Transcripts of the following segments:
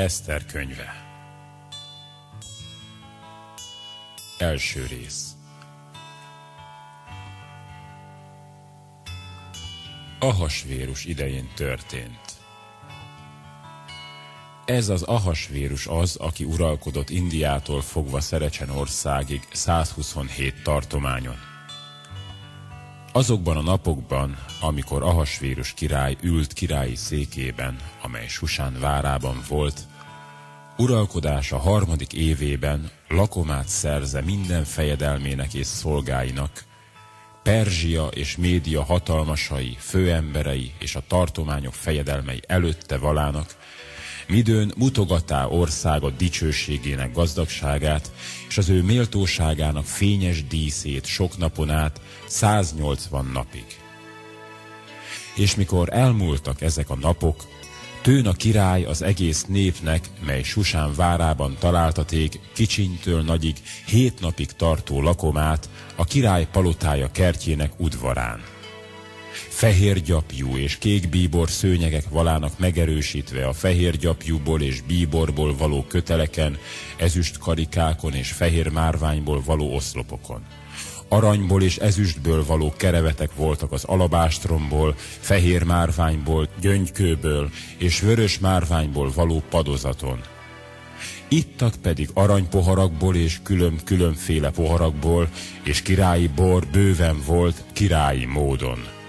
Eszter könyve Első rész Ahasvérus idején történt. Ez az Ahasvérus az, aki uralkodott Indiától fogva Szerecsen országig 127 tartományon. Azokban a napokban, amikor Ahasvérus király ült királyi székében, amely Susán várában volt, uralkodása harmadik évében lakomát szerze minden fejedelmének és szolgáinak, Perzsia és Média hatalmasai, főemberei és a tartományok fejedelmei előtte valának, midőn mutogatá országa dicsőségének gazdagságát, és az ő méltóságának fényes díszét sok napon át 180 napig. És mikor elmúltak ezek a napok, Tőn a király az egész népnek, mely Susán várában találtaték, kicsintől nagyig hét napig tartó lakomát a király palotája kertjének udvarán. Fehér gyapjú és kék bíbor szőnyegek valának megerősítve a fehér gyapjúból és bíborból való köteleken, ezüst karikákon és fehér márványból való oszlopokon aranyból és ezüstből való kerevetek voltak az alabástromból, fehér márványból, gyöngykőből és vörös márványból való padozaton. Ittak pedig aranypoharakból és külön-különféle poharakból, és királyi bor bőven volt királyi módon.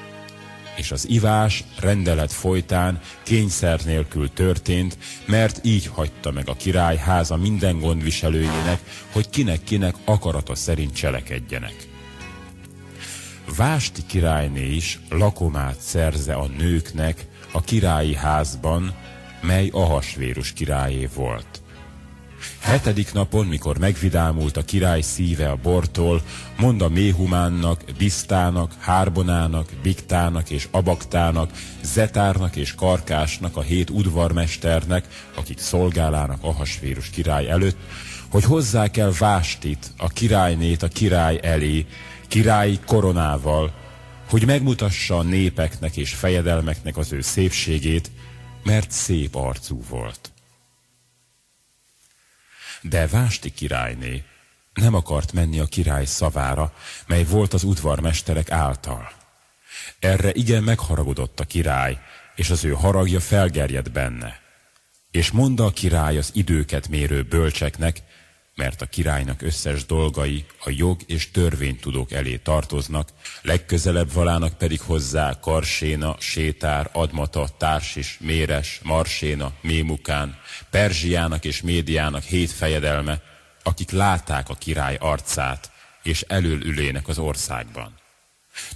És az ivás rendelet folytán kényszer nélkül történt, mert így hagyta meg a király háza minden gondviselőjének, hogy kinek-kinek akarata szerint cselekedjenek. Vásti királyné is lakomát szerze a nőknek a királyi házban, mely Ahasvérus királyé volt. Hetedik napon, mikor megvidámult a király szíve a bortól, mond a Méhumánnak, Bisztának, Hárbonának, Biktának és Abaktának, Zetárnak és Karkásnak, a hét udvarmesternek, akik szolgálának Ahasvérus király előtt, hogy hozzá kell Vástit, a királynét a király elé, királyi koronával, hogy megmutassa a népeknek és fejedelmeknek az ő szépségét, mert szép arcú volt. De Vásti királyné nem akart menni a király szavára, mely volt az udvarmesterek által. Erre igen megharagudott a király, és az ő haragja felgerjedt benne. És mondta a király az időket mérő bölcseknek, mert a királynak összes dolgai a jog és törvénytudók elé tartoznak, legközelebb valának pedig hozzá Karséna, Sétár, Admata, Társis, Méres, Marséna, Mémukán, Perzsiának és Médiának hét fejedelme, akik látták a király arcát, és elől az országban.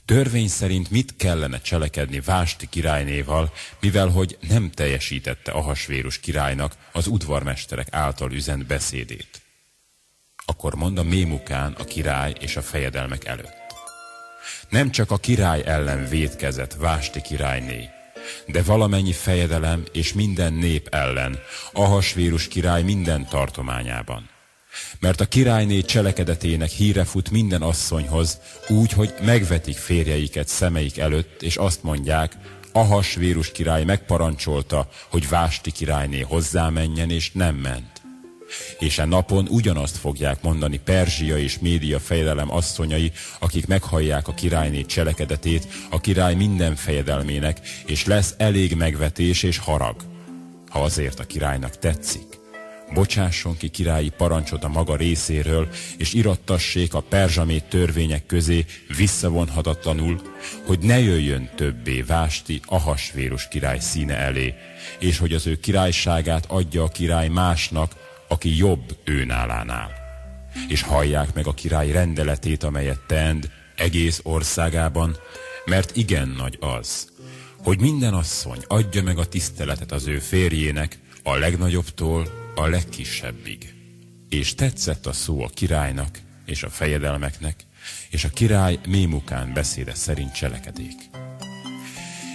Törvény szerint mit kellene cselekedni Vásti királynéval, mivel hogy nem teljesítette Ahasvérus királynak az udvarmesterek által üzent beszédét. Akkor mond a Mémukán a király és a fejedelmek előtt. Nem csak a király ellen védkezett Vásti királyné, de valamennyi fejedelem és minden nép ellen, Ahasvérus király minden tartományában. Mert a királyné cselekedetének híre fut minden asszonyhoz, úgy, hogy megvetik férjeiket szemeik előtt, és azt mondják, Ahasvérus király megparancsolta, hogy Vásti királyné hozzámenjen, és nem ment és e napon ugyanazt fogják mondani Perzsia és Média fejedelem asszonyai, akik meghallják a királyné cselekedetét, a király minden fejedelmének, és lesz elég megvetés és harag, ha azért a királynak tetszik. Bocsásson ki királyi parancsot a maga részéről, és irattassék a perzsamét törvények közé visszavonhatatlanul, hogy ne jöjjön többé Vásti Ahasvérus király színe elé, és hogy az ő királyságát adja a király másnak, aki jobb őnálánál. És hallják meg a király rendeletét, amelyet tend egész országában, mert igen nagy az, hogy minden asszony adja meg a tiszteletet az ő férjének, a legnagyobbtól a legkisebbig. És tetszett a szó a királynak és a fejedelmeknek, és a király Mémukán beszéde szerint cselekedék.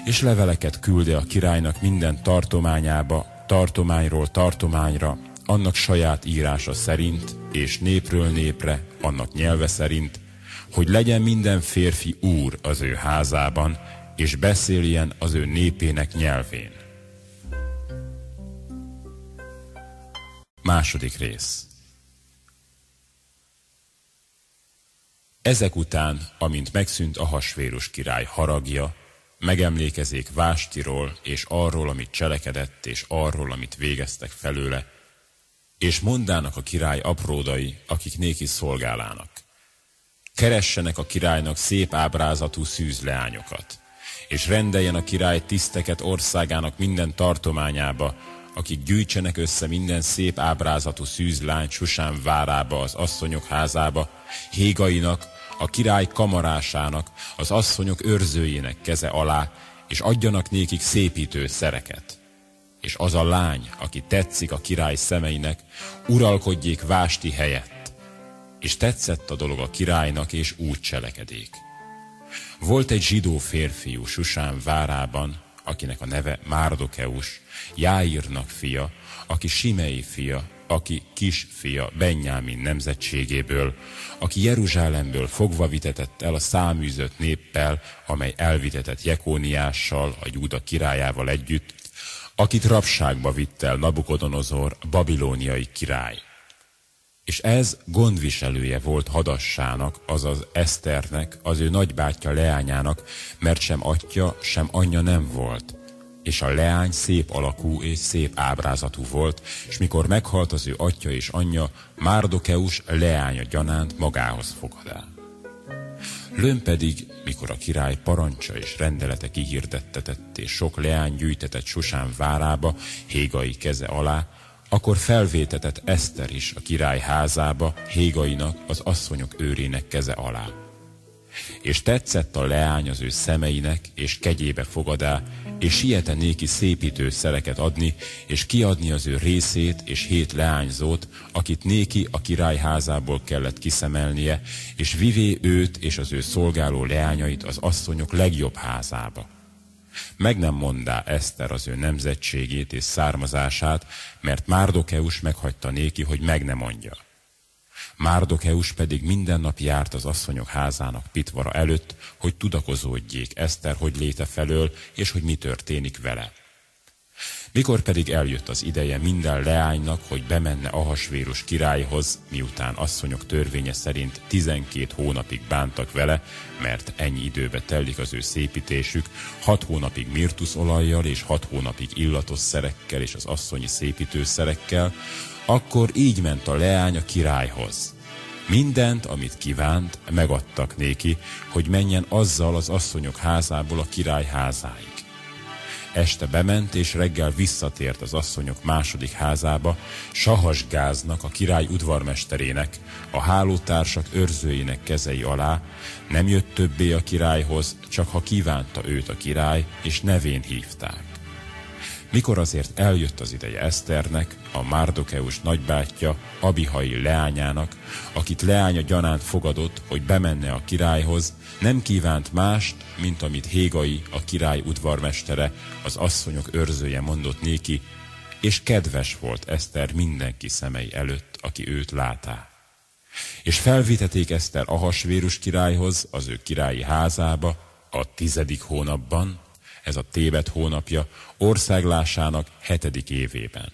És leveleket külde a királynak minden tartományába, tartományról tartományra, annak saját írása szerint, és népről népre, annak nyelve szerint, hogy legyen minden férfi úr az ő házában, és beszéljen az ő népének nyelvén. Második rész. Ezek után, amint megszűnt a hasvérus király haragja, megemlékezik Vástiról és arról, amit cselekedett, és arról, amit végeztek felőle, és mondának a király apródai, akik néki szolgálának. Keressenek a királynak szép ábrázatú szűzleányokat, és rendeljen a király tiszteket országának minden tartományába, akik gyűjtsenek össze minden szép ábrázatú szűzlány Susán várába, az asszonyok házába, Hégainak, a király kamarásának, az asszonyok őrzőjének keze alá, és adjanak nékik szépítő szereket. És az a lány, aki tetszik a király szemeinek, uralkodjék Vásti helyett. És tetszett a dolog a királynak, és úgy cselekedék. Volt egy zsidó férfiú Susán várában, akinek a neve Márdokeus, Jáírnak fia, aki Simei fia, aki kis fia Benyámin nemzetségéből, aki Jeruzsálemből fogva vitetett el a száműzött néppel, amely elvitetett Jekóniással, a Júda királyával együtt, akit rabságba vitt el Nabukodonozor, babilóniai király. És ez gondviselője volt hadassának, azaz Eszternek, az ő nagybátyja leányának, mert sem atya, sem anyja nem volt. És a leány szép alakú és szép ábrázatú volt, és mikor meghalt az ő atya és anyja, Márdokeus leánya gyanánt magához fogad. Lőn pedig, mikor a király parancsa és rendelete kihirdettetett, és sok leány gyűjtetett Susán várába, Hégai keze alá, akkor felvétetett Eszter is a király házába, Hégainak, az asszonyok őrének keze alá. És tetszett a leány az ő szemeinek, és kegyébe fogadá, és siete néki szépítő szereket adni, és kiadni az ő részét és hét leányzót, akit néki a király házából kellett kiszemelnie, és vivé őt és az ő szolgáló leányait az asszonyok legjobb házába meg nem mondá Eszter az ő nemzetségét és származását, mert Márdokeus meghagyta néki, hogy meg ne mondja. Márdokeus pedig minden nap járt az asszonyok házának pitvara előtt, hogy tudakozódjék Eszter, hogy léte felől, és hogy mi történik vele. Mikor pedig eljött az ideje minden leánynak, hogy bemenne Ahasvérus királyhoz, miután asszonyok törvénye szerint 12 hónapig bántak vele, mert ennyi időbe telik az ő szépítésük, 6 hónapig mirtusz olajjal és 6 hónapig illatos szerekkel és az asszonyi szépítőszerekkel, akkor így ment a leány a királyhoz. Mindent, amit kívánt, megadtak néki, hogy menjen azzal az asszonyok házából a király házáig. Este bement, és reggel visszatért az asszonyok második házába, Sahasgáznak, a király udvarmesterének, a hálótársak őrzőinek kezei alá, nem jött többé a királyhoz, csak ha kívánta őt a király, és nevén hívták. Mikor azért eljött az ideje Eszternek, a Márdokeus nagybátyja, Abihai leányának, akit leánya gyanánt fogadott, hogy bemenne a királyhoz, nem kívánt mást, mint amit Hégai, a király udvarmestere, az asszonyok őrzője mondott néki, és kedves volt Eszter mindenki szemei előtt, aki őt látá. És felviteték Eszter Ahasvérus királyhoz, az ő királyi házába, a tizedik hónapban, ez a tévet hónapja, országlásának hetedik évében.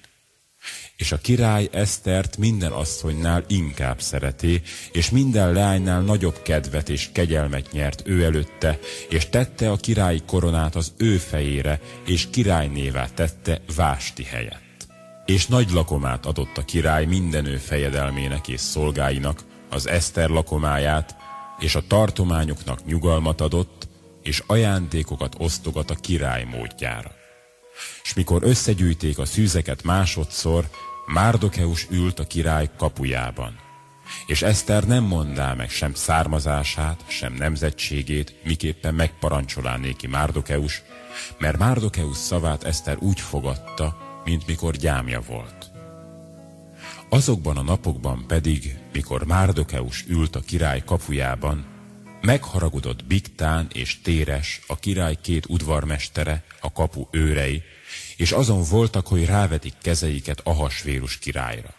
És a király Esztert minden asszonynál inkább szereti, és minden leánynál nagyobb kedvet és kegyelmet nyert ő előtte, és tette a királyi koronát az ő fejére, és királynévá tette Vásti helyett. És nagy lakomát adott a király minden ő fejedelmének és szolgáinak, az Eszter lakomáját, és a tartományoknak nyugalmat adott, és ajándékokat osztogat a király módjára. És mikor összegyűjték a szűzeket másodszor, Márdokeus ült a király kapujában. És Eszter nem mondá meg sem származását, sem nemzetségét, miképpen megparancsolá néki Márdokeus, mert Márdokeus szavát Eszter úgy fogadta, mint mikor gyámja volt. Azokban a napokban pedig, mikor Márdokeus ült a király kapujában, megharagudott Biktán és Téres, a király két udvarmestere, a kapu őrei, és azon voltak, hogy rávetik kezeiket Ahasvérus királyra.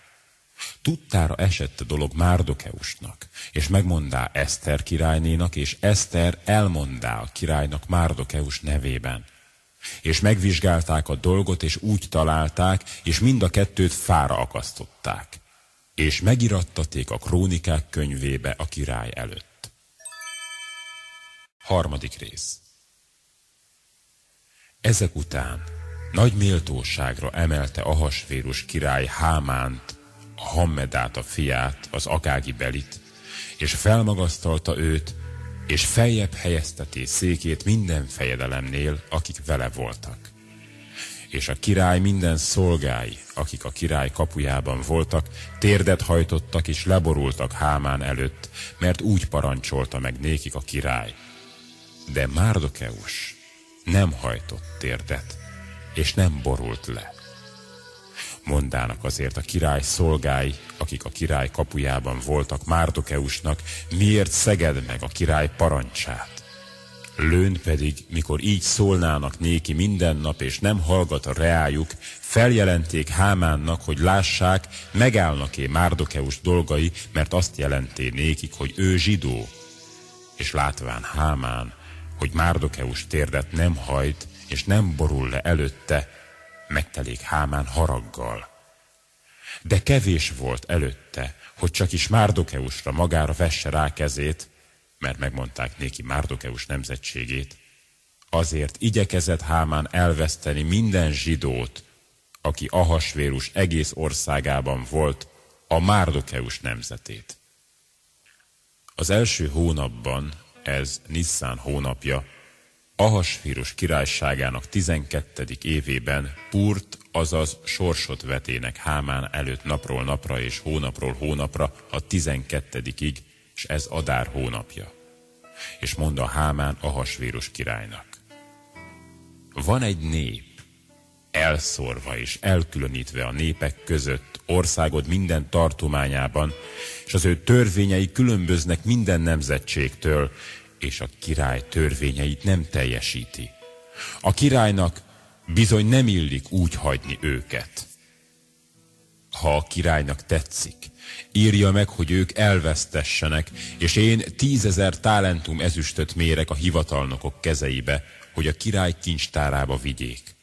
Tudtára esett a dolog Márdokeusnak, és megmondá Eszter királynénak, és Eszter elmondá a királynak Márdokeus nevében. És megvizsgálták a dolgot, és úgy találták, és mind a kettőt fára akasztották. És megirattaték a krónikák könyvébe a király előtt. Harmadik rész. Ezek után nagy méltóságra emelte Ahasvérus király Hámánt, a Hammedát a fiát, az Akági belit, és felmagasztalta őt, és feljebb helyezteté székét minden fejedelemnél, akik vele voltak. És a király minden szolgái, akik a király kapujában voltak, térdet hajtottak és leborultak Hámán előtt, mert úgy parancsolta meg nékik a király. De Márdokeus nem hajtott térdet, és nem borult le. Mondának azért a király szolgái, akik a király kapujában voltak Márdokeusnak, miért szeged meg a király parancsát. Lőn pedig, mikor így szólnának néki minden nap, és nem hallgat a reájuk, feljelenték Hámánnak, hogy lássák, megállnak-e Márdokeus dolgai, mert azt jelenté nékik, hogy ő zsidó. És látván Hámán, hogy Márdokeus térdet nem hajt, és nem borul le előtte, megtelik Hámán haraggal. De kevés volt előtte, hogy csak is Márdokeusra magára vesse rá kezét, mert megmondták néki Márdokeus nemzetségét, azért igyekezett Hámán elveszteni minden zsidót, aki Ahasvérus egész országában volt, a Márdokeus nemzetét. Az első hónapban, ez Nisszán hónapja, Ahasvírus királyságának 12. évében Purt, azaz sorsot vetének Hámán előtt napról napra és hónapról hónapra a 12-ig, és ez Adár hónapja. És mondta Hámán Ahasvírus királynak. Van egy nép, elszorva és elkülönítve a népek között országod minden tartományában, és az ő törvényei különböznek minden nemzetségtől, és a király törvényeit nem teljesíti. A királynak bizony nem illik úgy hagyni őket. Ha a királynak tetszik, írja meg, hogy ők elvesztessenek, és én tízezer talentum ezüstöt mérek a hivatalnokok kezeibe, hogy a király kincstárába vigyék.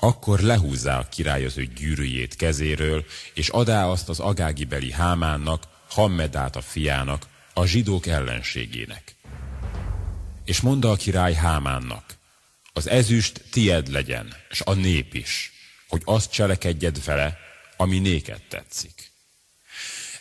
Akkor lehúzzá a király az ő gyűrűjét kezéről, és adá azt az agágibeli hámánnak, Hammedát a fiának, a zsidók ellenségének. És mondta a király Hámánnak, az ezüst tied legyen, és a nép is, hogy azt cselekedjed vele, ami néked tetszik.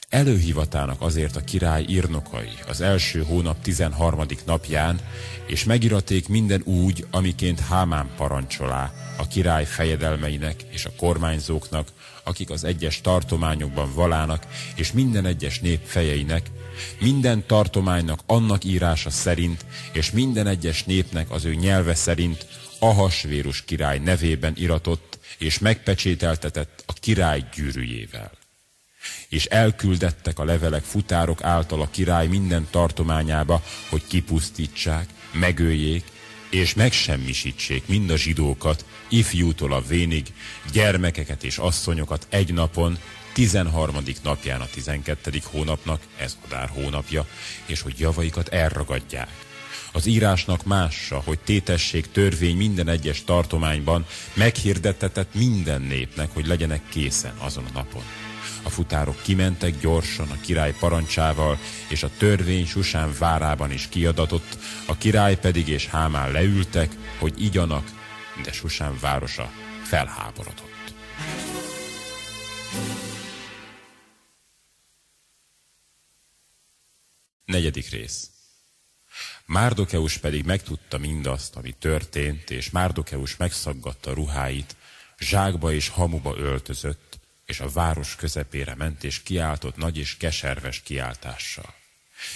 Előhivatának azért a király írnokai az első hónap 13. napján, és megiraték minden úgy, amiként Hámán parancsolá a király fejedelmeinek és a kormányzóknak, akik az egyes tartományokban valának, és minden egyes nép fejeinek, minden tartománynak annak írása szerint, és minden egyes népnek az ő nyelve szerint Ahasvérus király nevében iratott, és megpecsételtetett a király gyűrűjével. És elküldettek a levelek futárok által a király minden tartományába, hogy kipusztítsák, megöljék, és megsemmisítsék mind a zsidókat, ifjútól a vénig, gyermekeket és asszonyokat egy napon, 13. napján a 12. hónapnak, ez Adár hónapja, és hogy javaikat elragadják. Az írásnak mássa, hogy tétesség törvény minden egyes tartományban meghirdetetett minden népnek, hogy legyenek készen azon a napon. A futárok kimentek gyorsan a király parancsával, és a törvény Susán várában is kiadatott, a király pedig és Hámán leültek, hogy igyanak, de Susán városa felháborodott. Negyedik rész. Márdokeus pedig megtudta mindazt, ami történt, és Márdokeus megszaggatta ruháit, zsákba és hamuba öltözött, és a város közepére ment, és kiáltott nagy és keserves kiáltással.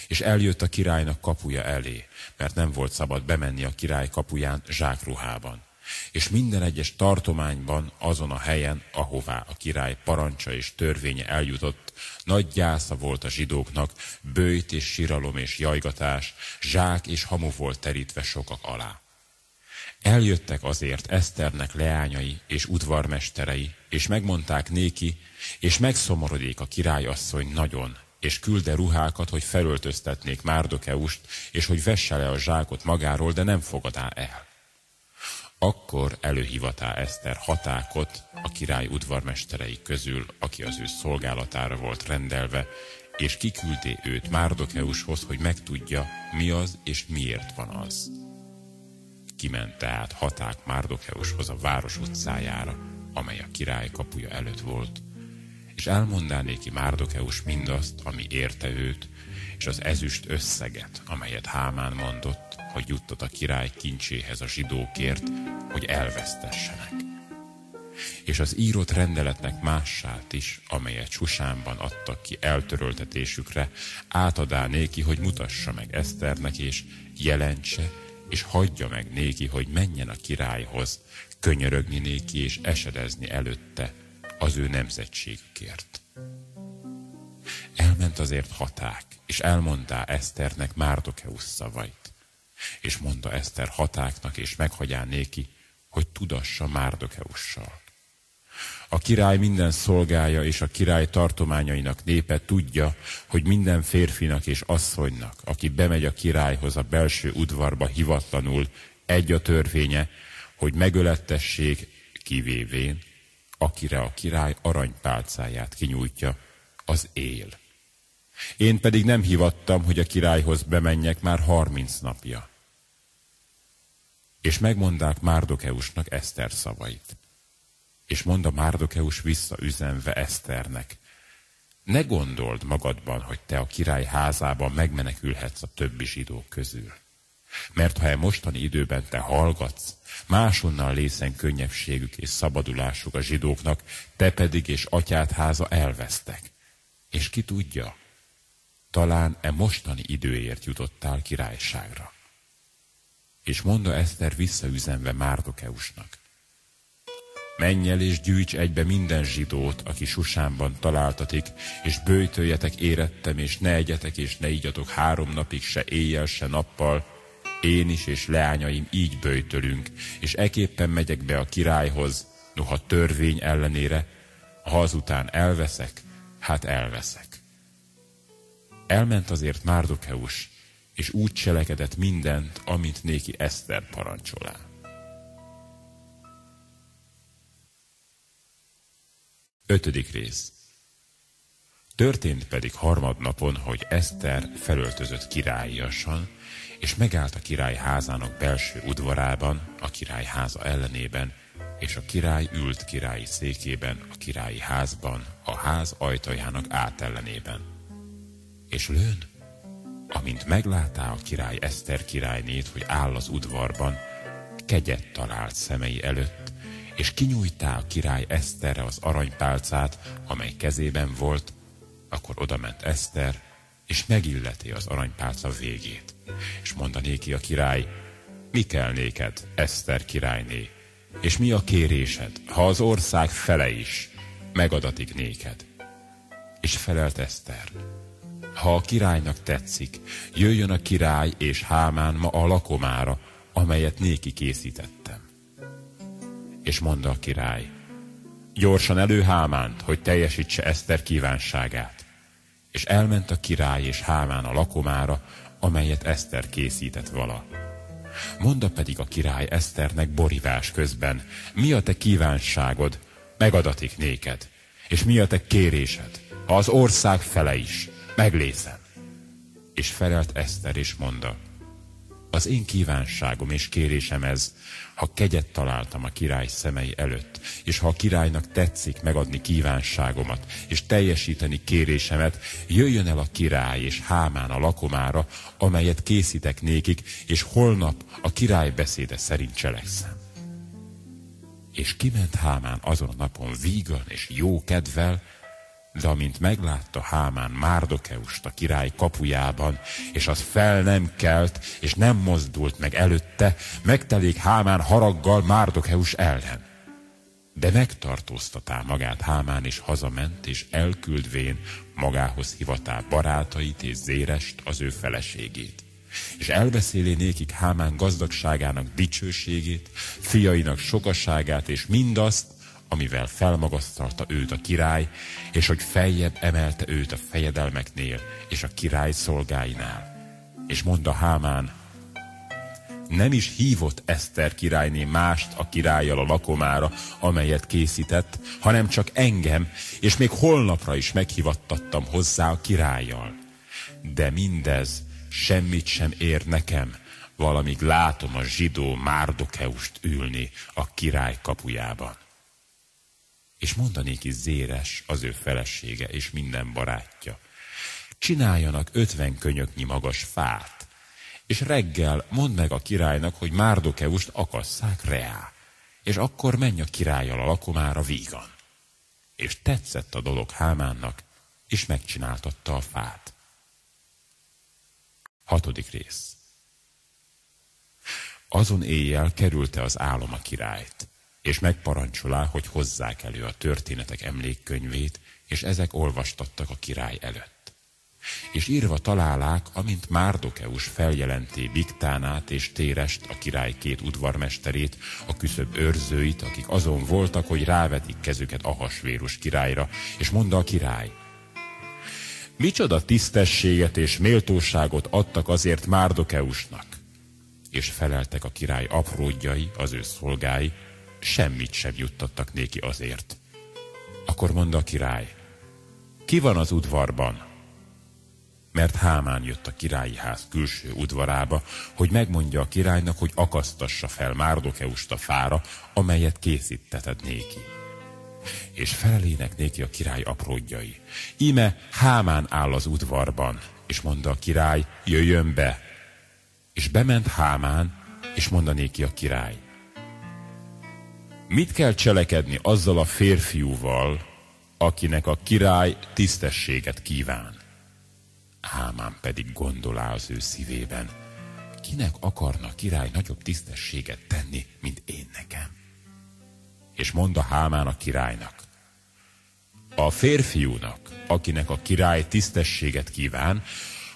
És eljött a királynak kapuja elé, mert nem volt szabad bemenni a király kapuján zsákruhában és minden egyes tartományban, azon a helyen, ahová a király parancsa és törvénye eljutott, nagy gyásza volt a zsidóknak, bőjt és siralom és jajgatás, zsák és hamu volt terítve sokak alá. Eljöttek azért Eszternek leányai és udvarmesterei, és megmondták néki, és megszomorodik a királyasszony nagyon, és külde ruhákat, hogy felöltöztetnék Márdokeust, és hogy vesse le a zsákot magáról, de nem fogadá el. Akkor előhivatá Eszter hatákot a király udvarmesterei közül, aki az ő szolgálatára volt rendelve, és kiküldé őt Márdokeushoz, hogy megtudja, mi az és miért van az. Kiment tehát haták Márdokeushoz a város utcájára, amely a király kapuja előtt volt, és elmondá néki Márdokeus mindazt, ami érte őt, és az ezüst összeget, amelyet Hámán mondott, hogy juttat a király kincséhez a zsidókért, hogy elvesztessenek. És az írott rendeletnek mássát is, amelyet Susánban adtak ki eltöröltetésükre, átadá néki, hogy mutassa meg Eszternek, és jelentse, és hagyja meg néki, hogy menjen a királyhoz, könyörögni néki és esedezni előtte az ő nemzetségükért. Elment azért haták, és elmondá Eszternek Márdokeusz szavait. És mondta Eszter hatáknak, és meghagyá néki, hogy tudassa Márdokeussal. A király minden szolgája és a király tartományainak népe tudja, hogy minden férfinak és asszonynak, aki bemegy a királyhoz a belső udvarba hivatlanul, egy a törvénye, hogy megölettessék kivévén, akire a király aranypálcáját kinyújtja, az él. Én pedig nem hivattam, hogy a királyhoz bemenjek már harminc napja. És megmondák Márdokeusnak Eszter szavait. És mondta Márdokeus visszaüzenve Eszternek, ne gondold magadban, hogy te a király házában megmenekülhetsz a többi zsidók közül. Mert ha e mostani időben te hallgatsz, máshonnan lészen könnyebbségük és szabadulásuk a zsidóknak, te pedig és atyát háza elvesztek. És ki tudja, talán e mostani időért jutottál királyságra. És mondta Eszter visszaüzenve Márdokeusnak. Menj el és gyűjts egybe minden zsidót, aki Susánban találtatik, és bőjtöljetek érettem, és ne egyetek, és ne igyatok három napig, se éjjel, se nappal, én is és leányaim így bőjtölünk, és eképpen megyek be a királyhoz, noha törvény ellenére, ha azután elveszek, hát elveszek. Elment azért Márdokeus, és úgy cselekedett mindent, amint néki Eszter parancsolá. Ötödik rész Történt pedig harmadnapon, hogy Eszter felöltözött királyiasan, és megállt a király házának belső udvarában, a király háza ellenében, és a király ült királyi székében, a királyi házban, a ház ajtajának átellenében. És lőn, amint meglátá a király Eszter királynét, hogy áll az udvarban, kegyet talált szemei előtt, és kinyújtá a király Eszterre az aranypálcát, amely kezében volt, akkor odament Eszter, és megilleti az aranypálca végét. És mondanéki a király, mi kell néked, Eszter királyné, és mi a kérésed, ha az ország fele is megadatik néked? És felelt Eszter, ha a királynak tetszik, jöjjön a király és Hámán ma a lakomára, amelyet néki készítettem. És mondta a király, gyorsan elő hogy teljesítse Eszter kívánságát. És elment a király és Hámán a lakomára, amelyet Eszter készített vala. Monda pedig a király Eszternek borivás közben, mi a te kívánságod, megadatik néked, és mi a te kérésed, ha az ország fele is, meglészen. És felelt Eszter és mondta, az én kívánságom és kérésem ez, ha kegyet találtam a király szemei előtt, és ha a királynak tetszik megadni kívánságomat, és teljesíteni kérésemet, jöjjön el a király és Hámán a lakomára, amelyet készítek nékik, és holnap a király beszéde szerint cselekszem. És kiment Hámán azon a napon vígan és jó kedvel, de amint meglátta Hámán Márdokeust a király kapujában, és az fel nem kelt, és nem mozdult meg előtte, megtelik Hámán haraggal Márdokeus ellen. De megtartóztatá magát Hámán, és hazament, és elküldvén magához hivatá barátait és Zérest, az ő feleségét. És elbeszéli nékik Hámán gazdagságának dicsőségét, fiainak sokaságát, és mindazt, amivel felmagasztalta őt a király, és hogy feljebb emelte őt a fejedelmeknél és a király szolgáinál. És mondta Hámán, nem is hívott Eszter királyné mást a királlyal a lakomára, amelyet készített, hanem csak engem, és még holnapra is meghivattattam hozzá a királlyal. De mindez semmit sem ér nekem, valamíg látom a zsidó Márdokeust ülni a király kapujában. És mondanék is Zéres, az ő felesége és minden barátja. Csináljanak ötven könyöknyi magas fát, és reggel mondd meg a királynak, hogy Márdokeust akasszák reá, és akkor menj a királlyal a lakomára vígan. És tetszett a dolog Hámánnak, és megcsináltatta a fát. Hatodik rész. Azon éjjel kerülte az álom a királyt, és megparancsolá, hogy hozzák elő a történetek emlékkönyvét, és ezek olvastattak a király előtt. És írva találák, amint Márdokeus feljelenté Biktánát és Térest, a király két udvarmesterét, a küszöb őrzőit, akik azon voltak, hogy rávetik kezüket Ahasvérus királyra, és mondta a király, Micsoda tisztességet és méltóságot adtak azért Márdokeusnak? És feleltek a király apródjai, az ő szolgái, semmit sem juttattak néki azért. Akkor mondta a király, ki van az udvarban? mert Hámán jött a királyi ház külső udvarába, hogy megmondja a királynak, hogy akasztassa fel Márdokeust a fára, amelyet készíteted néki. És felelének néki a király apródjai. Íme Hámán áll az udvarban, és mondta a király, jöjjön be. És bement Hámán, és mondanéki a király. Mit kell cselekedni azzal a férfiúval, akinek a király tisztességet kíván? Hámán pedig gondolá az ő szívében, kinek akarna király nagyobb tisztességet tenni, mint én nekem? És mondta Hámán a királynak, a férfiúnak, akinek a király tisztességet kíván,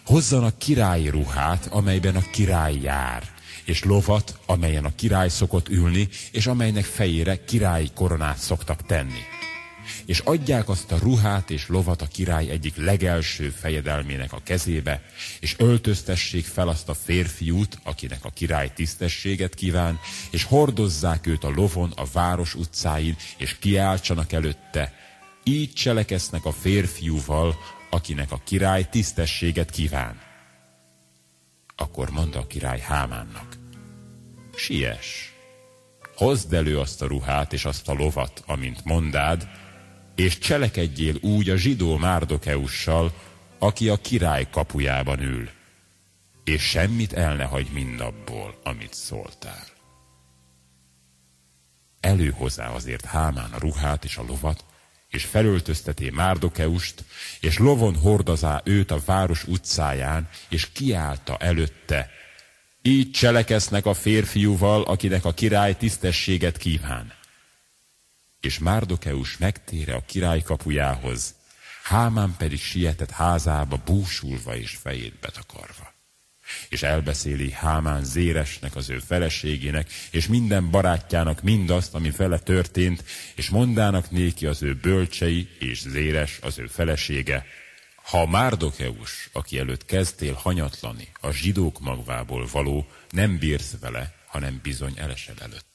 hozzanak királyi ruhát, amelyben a király jár, és lovat, amelyen a király szokott ülni, és amelynek fejére királyi koronát szoktak tenni és adják azt a ruhát és lovat a király egyik legelső fejedelmének a kezébe, és öltöztessék fel azt a férfiút, akinek a király tisztességet kíván, és hordozzák őt a lovon a város utcáin, és kiáltsanak előtte. Így cselekesznek a férfiúval, akinek a király tisztességet kíván. Akkor mondta a király Hámánnak, siess, hozd elő azt a ruhát és azt a lovat, amint mondád, és cselekedjél úgy a zsidó Márdokeussal, aki a király kapujában ül, és semmit el ne hagy mindabból, amit szóltál. Előhozzá azért Hámán a ruhát és a lovat, és felöltözteté Márdokeust, és lovon hordazá őt a város utcáján, és kiállta előtte, így cselekesznek a férfiúval, akinek a király tisztességet kíván és Márdokeus megtére a király kapujához, Hámán pedig sietett házába búsulva és fejét betakarva. És elbeszéli Hámán Zéresnek, az ő feleségének, és minden barátjának mindazt, ami vele történt, és mondának néki az ő bölcsei, és Zéres, az ő felesége, ha Márdokeus, aki előtt kezdtél hanyatlani, a zsidók magvából való, nem bírsz vele, hanem bizony elesed előtte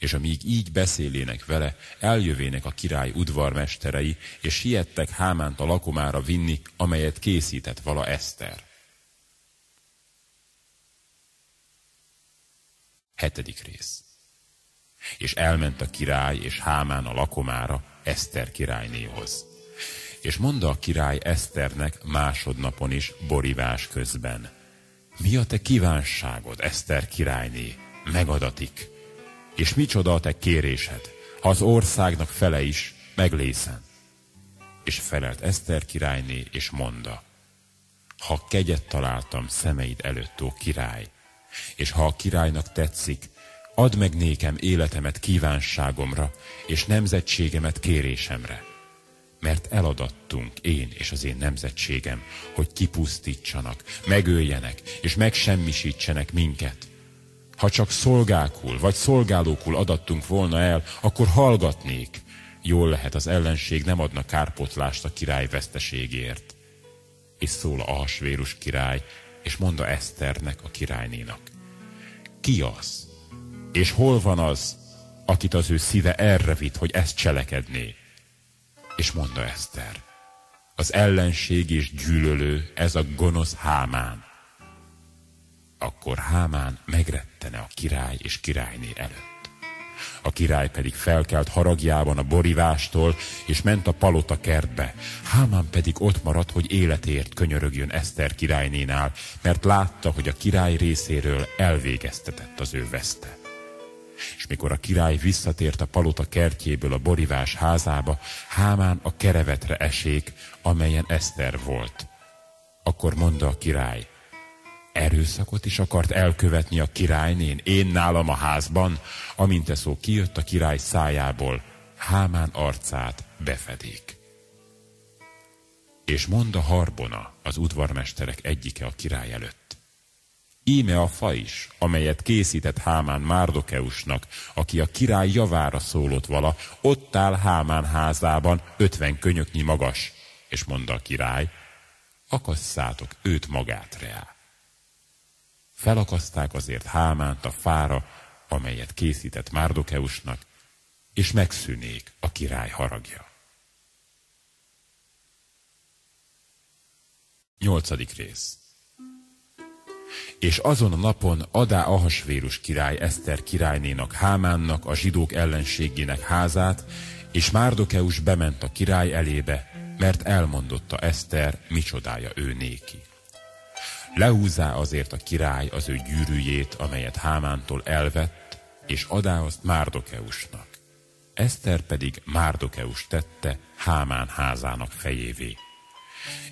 és amíg így beszélének vele, eljövének a király udvarmesterei, és siettek Hámánt a lakomára vinni, amelyet készített vala Eszter. Hetedik rész. És elment a király és Hámán a lakomára Eszter királynéhoz. És mondta a király Eszternek másodnapon is borivás közben. Mi a te kívánságod, Eszter királyné? Megadatik. És micsoda a te kérésed, ha az országnak fele is meglészen. És felelt Eszter királyné, és monda, ha kegyet találtam szemeid előtt, ó király, és ha a királynak tetszik, add meg nékem életemet kívánságomra, és nemzetségemet kérésemre. Mert eladattunk én és az én nemzetségem, hogy kipusztítsanak, megöljenek, és megsemmisítsenek minket. Ha csak szolgákul vagy szolgálókul adattunk volna el, akkor hallgatnék. Jól lehet az ellenség nem adna kárpotlást a király veszteségért. És szól a hasvérus király, és mondta Eszternek, a királynénak. ki az? És hol van az, akit az ő szíve erre vitt, hogy ezt cselekedné? És mondta Eszter, az ellenség és gyűlölő, ez a gonosz Hámán. Akkor Hámán megrettene a király és királyné előtt. A király pedig felkelt haragjában a borivástól, és ment a palota kertbe. Hámán pedig ott maradt, hogy életért könyörögjön Eszter királynénál, mert látta, hogy a király részéről elvégeztetett az ő veszte. És mikor a király visszatért a palota kertjéből a borivás házába, Hámán a kerevetre esék, amelyen Eszter volt. Akkor mondta a király, Erőszakot is akart elkövetni a királynén, én nálam a házban, amint e szó kijött a király szájából, Hámán arcát befedék. És mond a Harbona, az udvarmesterek egyike a király előtt. Íme a fa is, amelyet készített Hámán Márdokeusnak, aki a király javára szólott vala, ott áll Hámán házában, ötven könyöknyi magas, és mondta a király, akasszátok őt magát reá. Felakaszták azért Hámánt a fára, amelyet készített Márdokeusnak, és megszűnék a király haragja. Nyolcadik rész És azon a napon Adá Ahasvérus király Eszter királynénak Hámánnak, a zsidók ellenségének házát, és Márdokeus bement a király elébe, mert elmondotta Eszter, micsodája ő néki. Lehúzzá azért a király az ő gyűrűjét, amelyet Hámántól elvett, és adá azt Márdokeusnak. Eszter pedig Márdokeus tette Hámán házának fejévé.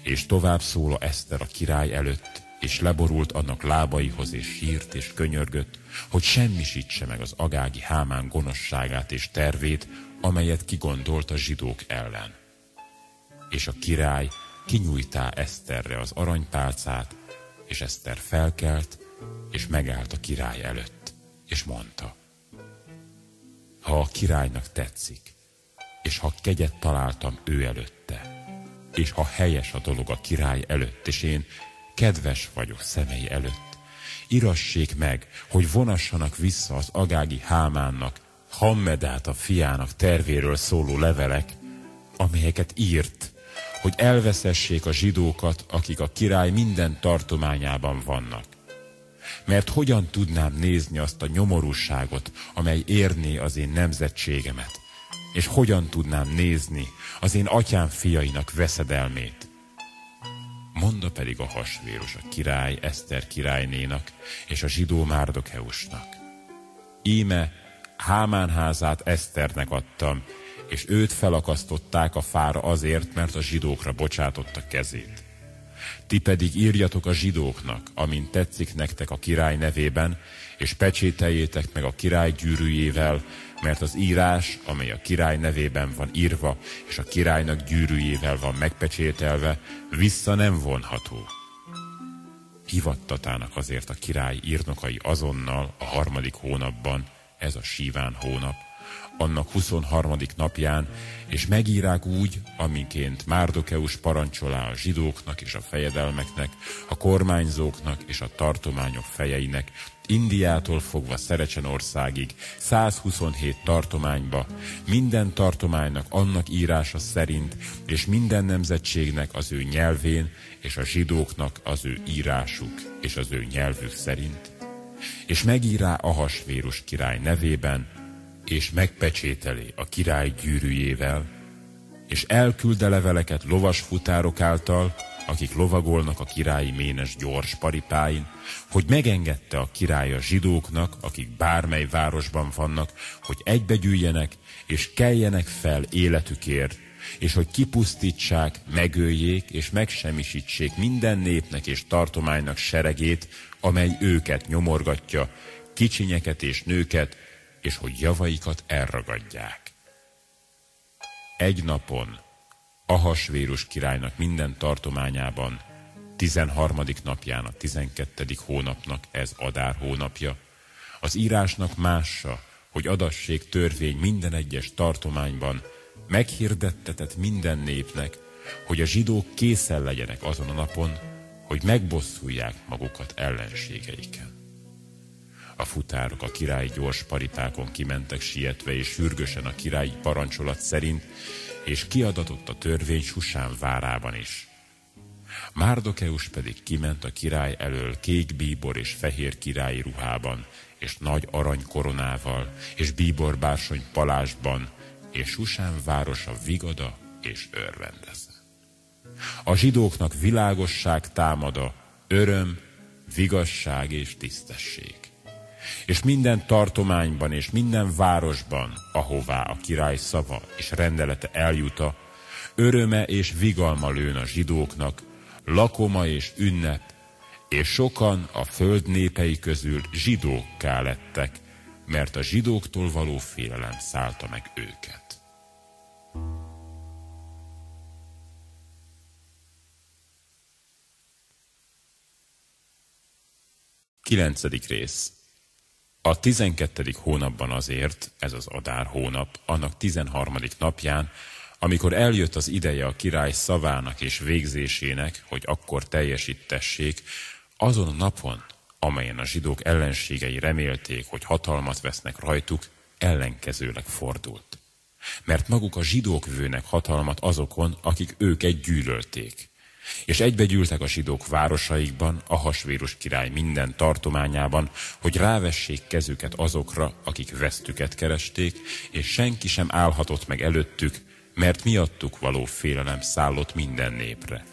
És tovább szól Eszter a király előtt, és leborult annak lábaihoz, és sírt, és könyörgött, hogy semmisítse meg az agági Hámán gonoszságát és tervét, amelyet kigondolt a zsidók ellen. És a király kinyújtá Eszterre az aranypálcát, és Eszter felkelt, és megállt a király előtt, és mondta, ha a királynak tetszik, és ha kegyet találtam ő előtte, és ha helyes a dolog a király előtt, és én kedves vagyok szemei előtt, irassék meg, hogy vonassanak vissza az agági Hámánnak, Hammedát a fiának tervéről szóló levelek, amelyeket írt, hogy elveszessék a zsidókat, akik a király minden tartományában vannak. Mert hogyan tudnám nézni azt a nyomorúságot, amely érné az én nemzetségemet, és hogyan tudnám nézni az én atyám fiainak veszedelmét. Monda pedig a hasvéros a király Eszter királynénak és a zsidó Márdokeusnak. Íme Hámán házát Eszternek adtam, és őt felakasztották a fára azért, mert a zsidókra bocsátotta kezét. Ti pedig írjatok a zsidóknak, amint tetszik nektek a király nevében, és pecsételjétek meg a király gyűrűjével, mert az írás, amely a király nevében van írva, és a királynak gyűrűjével van megpecsételve, vissza nem vonható. Hivattatának azért a király írnokai azonnal a harmadik hónapban, ez a síván hónap, annak 23. napján, és megírák úgy, amiként Márdokeus parancsolá a zsidóknak és a fejedelmeknek, a kormányzóknak és a tartományok fejeinek, Indiától fogva Szerecsenországig, 127 tartományba, minden tartománynak annak írása szerint, és minden nemzetségnek az ő nyelvén, és a zsidóknak az ő írásuk és az ő nyelvük szerint. És megírá Ahasvérus király nevében, és megpecsételi a király gyűrűjével, és elkülde leveleket lovas futárok által, akik lovagolnak a királyi ménes gyors paripáin, hogy megengedte a király a zsidóknak, akik bármely városban vannak, hogy egybegyűjjenek, és keljenek fel életükért, és hogy kipusztítsák, megöljék és megsemmisítsék minden népnek és tartománynak seregét, amely őket nyomorgatja, kicsinyeket és nőket, és hogy javaikat elragadják. Egy napon Ahasvérus királynak minden tartományában 13. napján a 12. hónapnak ez Adár hónapja, az írásnak mássa, hogy adassék törvény minden egyes tartományban, meghirdettetett minden népnek, hogy a zsidók készen legyenek azon a napon, hogy megbosszulják magukat ellenségeiken. A futárok a királyi gyors paritákon kimentek sietve és sürgősen a királyi parancsolat szerint, és kiadatott a törvény Susán várában is. Márdokeus pedig kiment a király elől kék bíbor és fehér királyi ruhában, és nagy arany koronával, és bíbor bársony palásban, és Susán városa vigada és örvendezze. A zsidóknak világosság támada, öröm, vigasság és tisztesség. És minden tartományban és minden városban, ahová a király szava és rendelete eljuta, öröme és vigalma lőn a zsidóknak, lakoma és ünnep, és sokan a föld népei közül zsidókká lettek, mert a zsidóktól való félelem szállta meg őket. Kilencedik rész A tizenkettedik hónapban azért, ez az Adár hónap, annak tizenharmadik napján, amikor eljött az ideje a király szavának és végzésének, hogy akkor teljesítessék, azon a napon, amelyen a zsidók ellenségei remélték, hogy hatalmat vesznek rajtuk, ellenkezőleg fordult. Mert maguk a zsidók vőnek hatalmat azokon, akik őket gyűlölték. És egybegyűltek a zsidók városaikban, a hasvérus király minden tartományában, hogy rávessék kezüket azokra, akik vesztüket keresték, és senki sem állhatott meg előttük, mert miattuk való félelem szállott minden népre.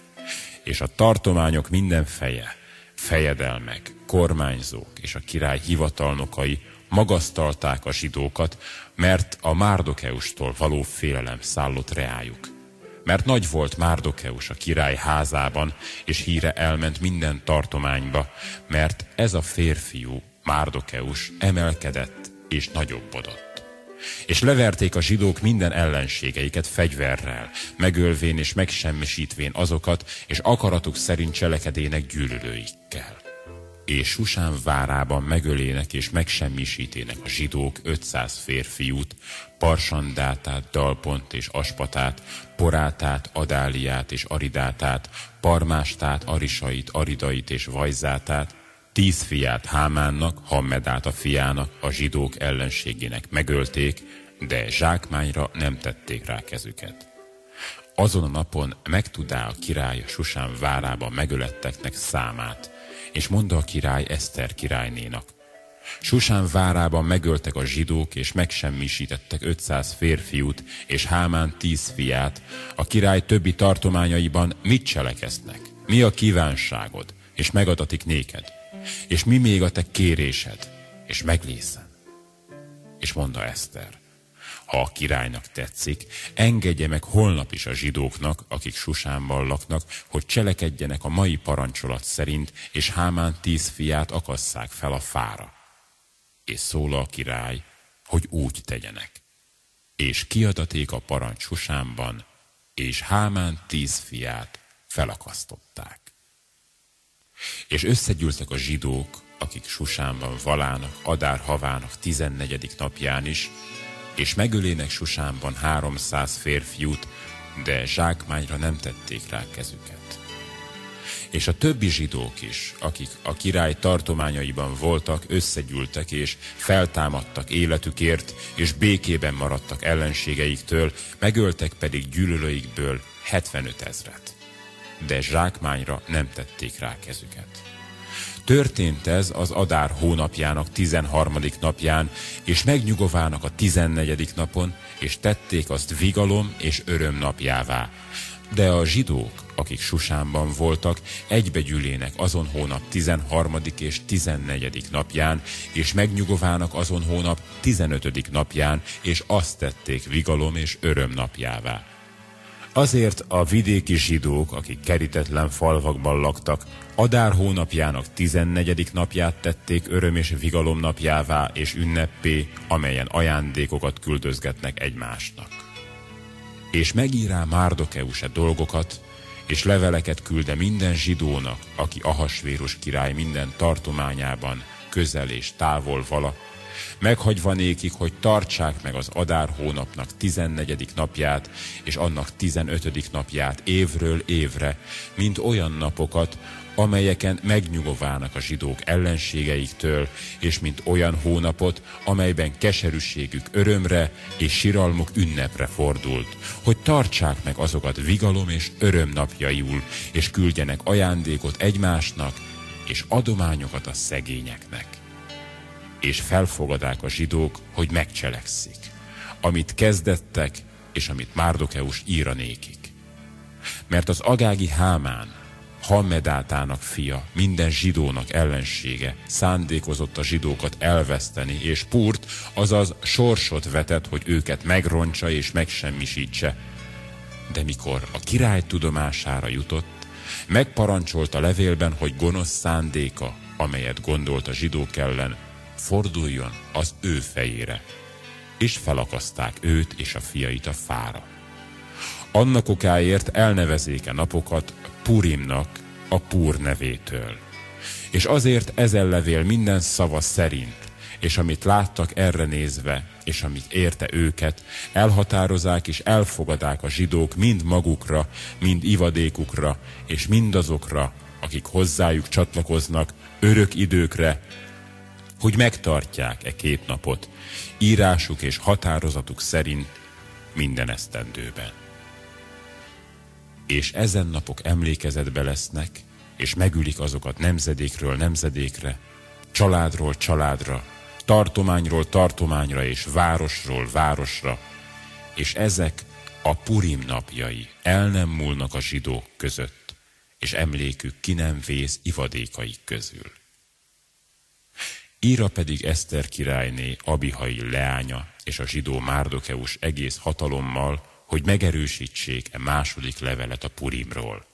És a tartományok minden feje, fejedelmek, kormányzók és a király hivatalnokai magasztalták a zsidókat, mert a Márdokeustól való félelem szállott reájuk. Mert nagy volt Márdokeus a király házában, és híre elment minden tartományba, mert ez a férfiú, Márdokeus emelkedett és nagyobbodott. És leverték a zsidók minden ellenségeiket fegyverrel, megölvén és megsemmisítvén azokat, és akaratuk szerint cselekedének gyűlölőikkel. És Susán várában megölének és megsemmisítének a zsidók 500 férfiút, Parsandátát, Dalpont és Aspatát, Porátát, Adáliát és Aridátát, Parmástát, Arisait, Aridait és Vajzátát, Tíz fiát Hámánnak, Hammedát a fiának, a zsidók ellenségének megölték, de zsákmányra nem tették rá kezüket. Azon a napon megtudá a király Susán várában megöletteknek számát, és mondta a király Eszter királynénak. Susán várában megöltek a zsidók, és megsemmisítettek 500 férfiút, és Hámán tíz fiát. A király többi tartományaiban mit cselekeznek? Mi a kívánságod? És megadatik néked. És mi még a te kérésed? És meglészen. És mondta Eszter, ha a királynak tetszik, engedje meg holnap is a zsidóknak, akik Susánban laknak, hogy cselekedjenek a mai parancsolat szerint, és Hámán tíz fiát akasszák fel a fára. És szól a király, hogy úgy tegyenek. És kiadaték a parancs Susánban, és Hámán tíz fiát felakasztották. És összegyűltek a zsidók, akik Susánban valának, Adár havának tizennegyedik napján is, és megölének Susánban háromszáz férfiút, de zsákmányra nem tették rá kezüket. És a többi zsidók is, akik a király tartományaiban voltak, összegyűltek és feltámadtak életükért, és békében maradtak ellenségeiktől, megöltek pedig gyűlölőikből 75 ezret de zsákmányra nem tették rá kezüket. Történt ez az Adár hónapjának 13. napján, és megnyugovának a 14. napon, és tették azt vigalom és öröm napjává. De a zsidók, akik Susánban voltak, egybegyűlének azon hónap 13. és 14. napján, és megnyugovának azon hónap 15. napján, és azt tették vigalom és öröm napjává. Azért a vidéki zsidók, akik kerítetlen falvakban laktak, Adár hónapjának 14. napját tették öröm és vigalom napjává és ünnepé, amelyen ajándékokat küldözgetnek egymásnak. És megírá Márdokeuse dolgokat, és leveleket külde minden zsidónak, aki Ahasvérus király minden tartományában, közel és távol vala, meghagyva nékik, hogy tartsák meg az Adár hónapnak 14. napját, és annak 15. napját évről évre, mint olyan napokat, amelyeken megnyugoválnak a zsidók ellenségeiktől, és mint olyan hónapot, amelyben keserűségük örömre és siralmuk ünnepre fordult, hogy tartsák meg azokat vigalom és öröm napjaiul, és küldjenek ajándékot egymásnak, és adományokat a szegényeknek. És felfogadák a zsidók, hogy megcselekszik, amit kezdettek, és amit Márdokeus íra nékik. Mert az agági Hámán, Hammedátának fia, minden zsidónak ellensége, szándékozott a zsidókat elveszteni, és Purt, azaz sorsot vetett, hogy őket megroncsa és megsemmisítse. De mikor a király tudomására jutott, megparancsolta levélben, hogy gonosz szándéka, amelyet gondolt a zsidók ellen, forduljon az ő fejére, és felakaszták őt és a fiait a fára. Annak okáért elnevezéke napokat Purimnak a Púr nevétől. És azért ezen levél minden szava szerint, és amit láttak erre nézve, és amit érte őket, elhatározák és elfogadák a zsidók mind magukra, mind ivadékukra, és mindazokra, akik hozzájuk csatlakoznak örök időkre, hogy megtartják e két napot, írásuk és határozatuk szerint minden esztendőben és ezen napok emlékezetbe lesznek, és megülik azokat nemzedékről nemzedékre, családról családra, tartományról tartományra és városról városra, és ezek a Purim napjai el nem múlnak a zsidók között, és emlékük ki nem vész ivadékaik közül. Íra pedig Eszter királyné Abihai leánya és a zsidó Márdokeus egész hatalommal, hogy megerősítsék e második levelet a Purimról,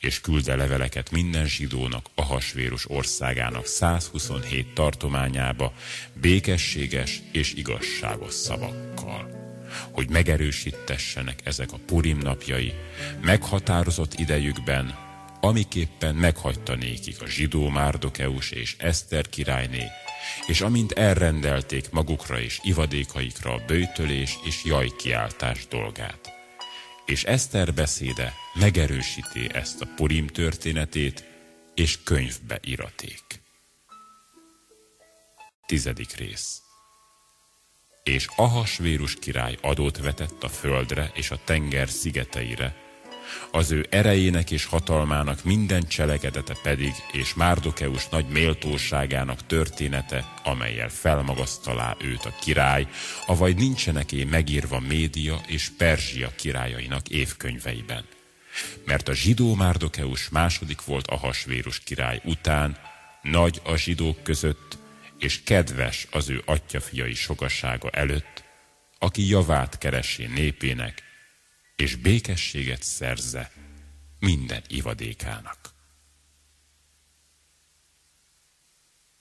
és külde leveleket minden zsidónak a hasvérus országának 127 tartományába békességes és igazságos szavakkal hogy megerősítessenek ezek a Purim napjai, meghatározott idejükben, amiképpen meghagyta nékik a zsidó Márdokeus és Eszter királyné, és amint elrendelték magukra és ivadékaikra a bőtölés és jajkiáltás dolgát. És Eszter beszéde megerősíti ezt a Purim történetét, és könyvbe iraték. Tizedik rész És Ahasvérus király adót vetett a földre és a tenger szigeteire, az ő erejének és hatalmának minden cselekedete pedig, és Márdokeus nagy méltóságának története, amelyel felmagasztalá őt a király, avagy nincsenek-é megírva Média és Perzsia királyainak évkönyveiben. Mert a zsidó Márdokeus második volt a hasvérus király után, nagy a zsidók között, és kedves az ő atyafiai sokasága előtt, aki javát keresi népének, és békességet szerze minden ivadékának.